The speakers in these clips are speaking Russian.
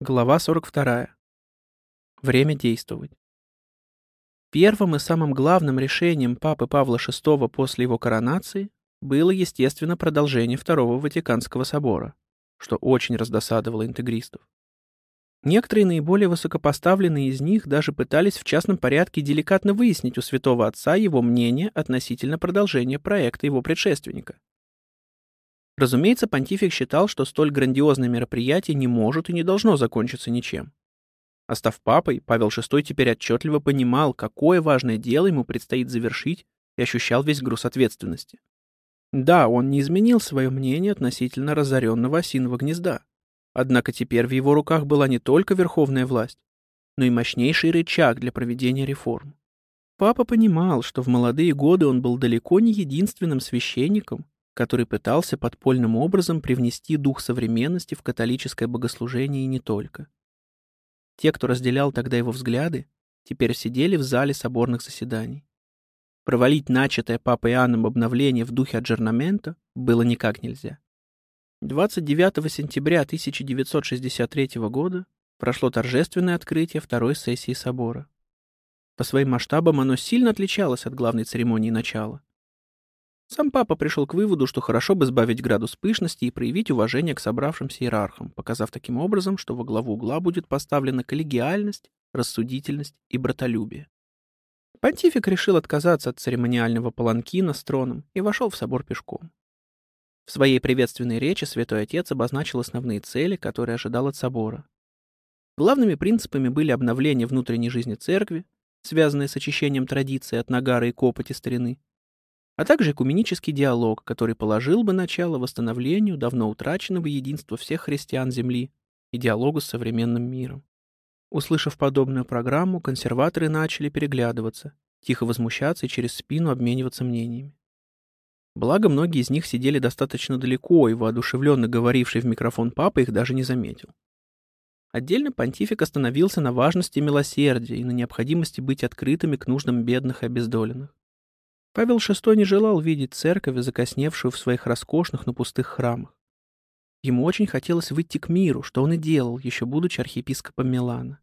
Глава 42. Время действовать. Первым и самым главным решением папы Павла VI после его коронации было, естественно, продолжение Второго Ватиканского собора, что очень раздосадовало интегристов. Некоторые наиболее высокопоставленные из них даже пытались в частном порядке деликатно выяснить у святого отца его мнение относительно продолжения проекта его предшественника. Разумеется, понтифик считал, что столь грандиозное мероприятие не может и не должно закончиться ничем. А став папой, Павел VI теперь отчетливо понимал, какое важное дело ему предстоит завершить и ощущал весь груз ответственности. Да, он не изменил свое мнение относительно разоренного осиного гнезда. Однако теперь в его руках была не только верховная власть, но и мощнейший рычаг для проведения реформ. Папа понимал, что в молодые годы он был далеко не единственным священником, который пытался подпольным образом привнести дух современности в католическое богослужение и не только. Те, кто разделял тогда его взгляды, теперь сидели в зале соборных заседаний. Провалить начатое папой Иоанном обновление в духе аджернамента было никак нельзя. 29 сентября 1963 года прошло торжественное открытие второй сессии собора. По своим масштабам оно сильно отличалось от главной церемонии начала. Сам папа пришел к выводу, что хорошо бы сбавить градус пышности и проявить уважение к собравшимся иерархам, показав таким образом, что во главу угла будет поставлена коллегиальность, рассудительность и братолюбие. Понтифик решил отказаться от церемониального паланкина с троном и вошел в собор пешком. В своей приветственной речи Святой Отец обозначил основные цели, которые ожидал от собора. Главными принципами были обновление внутренней жизни церкви, связанное с очищением традиций от нагара и копоти старины, а также экуменический диалог, который положил бы начало восстановлению давно утраченного единства всех христиан Земли и диалогу с современным миром. Услышав подобную программу, консерваторы начали переглядываться, тихо возмущаться и через спину обмениваться мнениями. Благо, многие из них сидели достаточно далеко, и воодушевленно говоривший в микрофон папа их даже не заметил. Отдельно понтифик остановился на важности милосердия и на необходимости быть открытыми к нуждам бедных и обездоленных. Павел VI не желал видеть церковь, закосневшую в своих роскошных, но пустых храмах. Ему очень хотелось выйти к миру, что он и делал, еще будучи архиепископом Милана.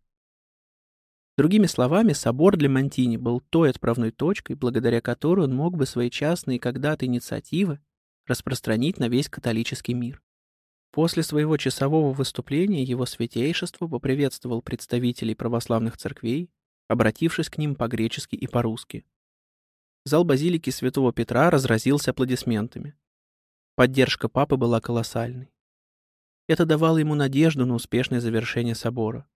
Другими словами, собор для Монтини был той отправной точкой, благодаря которой он мог бы свои частные когда-то инициативы распространить на весь католический мир. После своего часового выступления его святейшество поприветствовал представителей православных церквей, обратившись к ним по-гречески и по-русски. Зал базилики Святого Петра разразился аплодисментами. Поддержка папы была колоссальной. Это давало ему надежду на успешное завершение собора.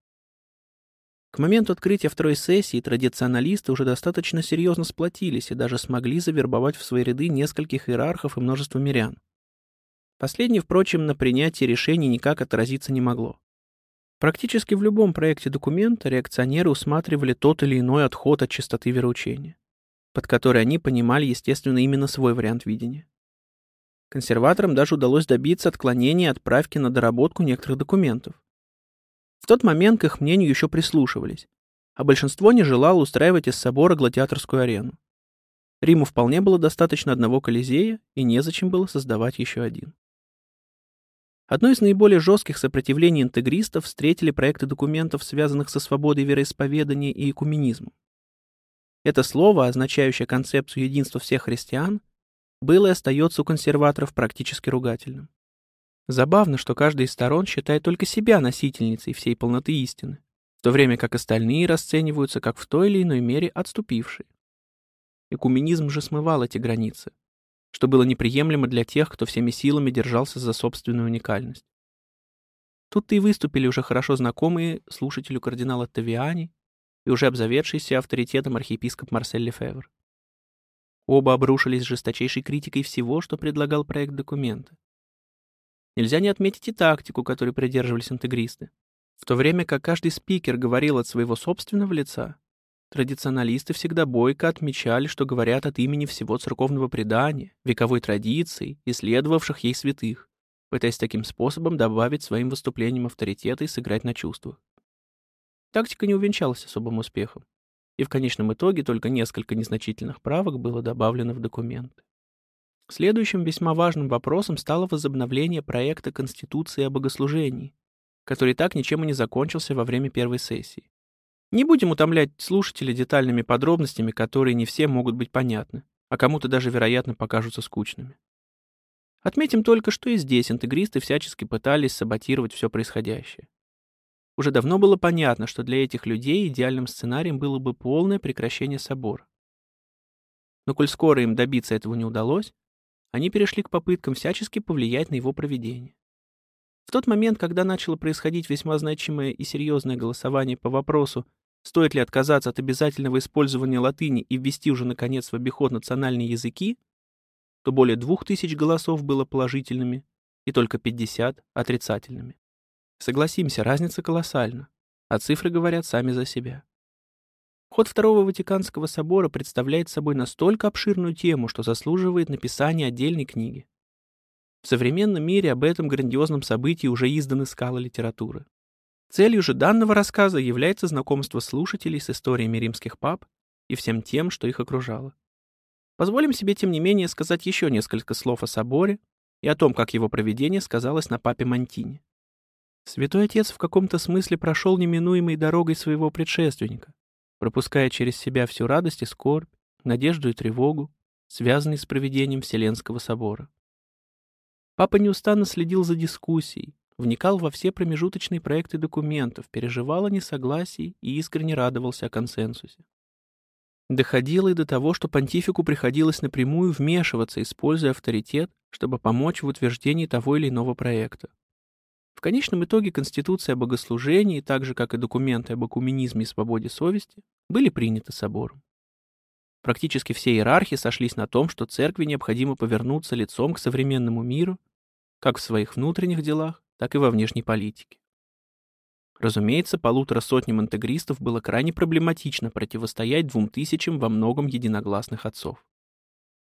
К моменту открытия второй сессии традиционалисты уже достаточно серьезно сплотились и даже смогли завербовать в свои ряды нескольких иерархов и множество мирян. Последнее, впрочем, на принятии решений никак отразиться не могло. Практически в любом проекте документа реакционеры усматривали тот или иной отход от чистоты вероучения под который они понимали, естественно, именно свой вариант видения. Консерваторам даже удалось добиться отклонения отправки на доработку некоторых документов. В тот момент к их мнению еще прислушивались, а большинство не желало устраивать из собора гладиаторскую арену. Риму вполне было достаточно одного Колизея, и незачем было создавать еще один. Одно из наиболее жестких сопротивлений интегристов встретили проекты документов, связанных со свободой вероисповедания и экуменизмом. Это слово, означающее концепцию единства всех христиан, было и остается у консерваторов практически ругательным. Забавно, что каждая из сторон считает только себя носительницей всей полноты истины, в то время как остальные расцениваются как в той или иной мере отступившие. Экуменизм же смывал эти границы, что было неприемлемо для тех, кто всеми силами держался за собственную уникальность. Тут-то и выступили уже хорошо знакомые слушателю кардинала Тавиани и уже обзаведшийся авторитетом архиепископ Марсель Лефевр. Оба обрушились с жесточайшей критикой всего, что предлагал проект документа. Нельзя не отметить и тактику, которой придерживались интегристы. В то время как каждый спикер говорил от своего собственного лица, традиционалисты всегда бойко отмечали, что говорят от имени всего церковного предания, вековой традиции, исследовавших ей святых, пытаясь таким способом добавить своим выступлениям авторитета и сыграть на чувствах. Тактика не увенчалась особым успехом, и в конечном итоге только несколько незначительных правок было добавлено в документы. Следующим весьма важным вопросом стало возобновление проекта Конституции о богослужении, который так ничем и не закончился во время первой сессии. Не будем утомлять слушателей детальными подробностями, которые не все могут быть понятны, а кому-то даже, вероятно, покажутся скучными. Отметим только, что и здесь интегристы всячески пытались саботировать все происходящее. Уже давно было понятно, что для этих людей идеальным сценарием было бы полное прекращение собора. Но коль скоро им добиться этого не удалось, они перешли к попыткам всячески повлиять на его проведение. В тот момент, когда начало происходить весьма значимое и серьезное голосование по вопросу, стоит ли отказаться от обязательного использования латыни и ввести уже, наконец, в обиход национальные языки, то более двух тысяч голосов было положительными и только 50 отрицательными. Согласимся, разница колоссальна, а цифры говорят сами за себя. Ход Второго Ватиканского собора представляет собой настолько обширную тему, что заслуживает написания отдельной книги. В современном мире об этом грандиозном событии уже изданы скалы литературы. Целью же данного рассказа является знакомство слушателей с историями римских пап и всем тем, что их окружало. Позволим себе, тем не менее, сказать еще несколько слов о соборе и о том, как его проведение сказалось на папе Монтине. Святой Отец в каком-то смысле прошел неминуемой дорогой своего предшественника, пропуская через себя всю радость и скорбь, надежду и тревогу, связанные с проведением Вселенского собора. Папа неустанно следил за дискуссией, вникал во все промежуточные проекты документов, переживал о несогласии и искренне радовался о консенсусе. Доходило и до того, что понтифику приходилось напрямую вмешиваться, используя авторитет, чтобы помочь в утверждении того или иного проекта. В конечном итоге Конституция о богослужении, так же как и документы об экуменизме и свободе совести, были приняты собором. Практически все иерархи сошлись на том, что церкви необходимо повернуться лицом к современному миру, как в своих внутренних делах, так и во внешней политике. Разумеется, полутора сотням интегристов было крайне проблематично противостоять двум тысячам во многом единогласных отцов.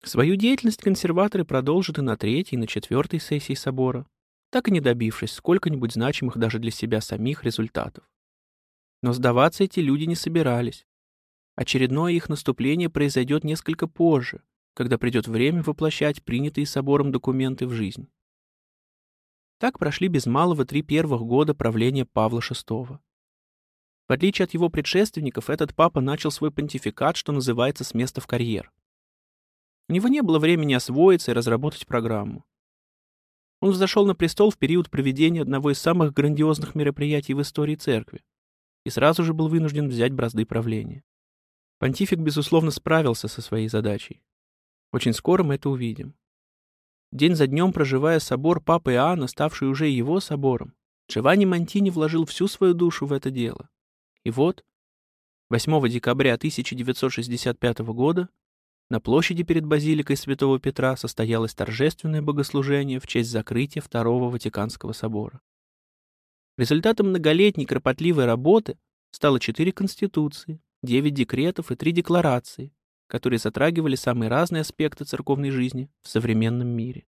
Свою деятельность консерваторы продолжат и на третьей, и на четвертой сессии собора, так и не добившись сколько-нибудь значимых даже для себя самих результатов. Но сдаваться эти люди не собирались. Очередное их наступление произойдет несколько позже, когда придет время воплощать принятые собором документы в жизнь. Так прошли без малого три первых года правления Павла VI. В отличие от его предшественников, этот папа начал свой понтификат, что называется, с места в карьер. У него не было времени освоиться и разработать программу. Он взошел на престол в период проведения одного из самых грандиозных мероприятий в истории церкви и сразу же был вынужден взять бразды правления. Понтифик, безусловно, справился со своей задачей. Очень скоро мы это увидим. День за днем проживая собор Папы Иоанна, ставший уже его собором, Джованни Монтини вложил всю свою душу в это дело. И вот, 8 декабря 1965 года на площади перед базиликой Святого Петра состоялось торжественное богослужение в честь закрытия Второго Ватиканского собора. Результатом многолетней кропотливой работы стало четыре конституции, девять декретов и три декларации, которые затрагивали самые разные аспекты церковной жизни в современном мире.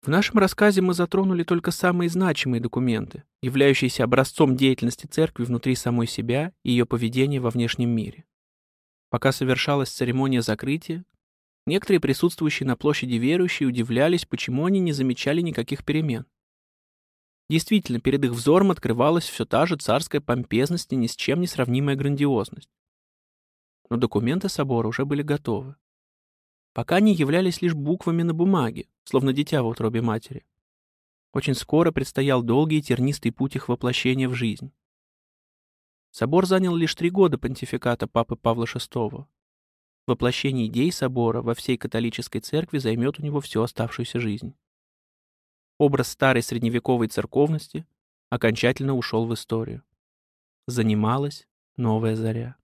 В нашем рассказе мы затронули только самые значимые документы, являющиеся образцом деятельности церкви внутри самой себя и ее поведения во внешнем мире. Пока совершалась церемония закрытия, некоторые присутствующие на площади верующие удивлялись, почему они не замечали никаких перемен. Действительно, перед их взором открывалась все та же царская помпезность и ни с чем не сравнимая грандиозность но документы собора уже были готовы. Пока они являлись лишь буквами на бумаге, словно дитя в утробе матери. Очень скоро предстоял долгий и тернистый путь их воплощения в жизнь. Собор занял лишь три года понтификата Папы Павла VI. Воплощение идей собора во всей католической церкви займет у него всю оставшуюся жизнь. Образ старой средневековой церковности окончательно ушел в историю. Занималась новая заря.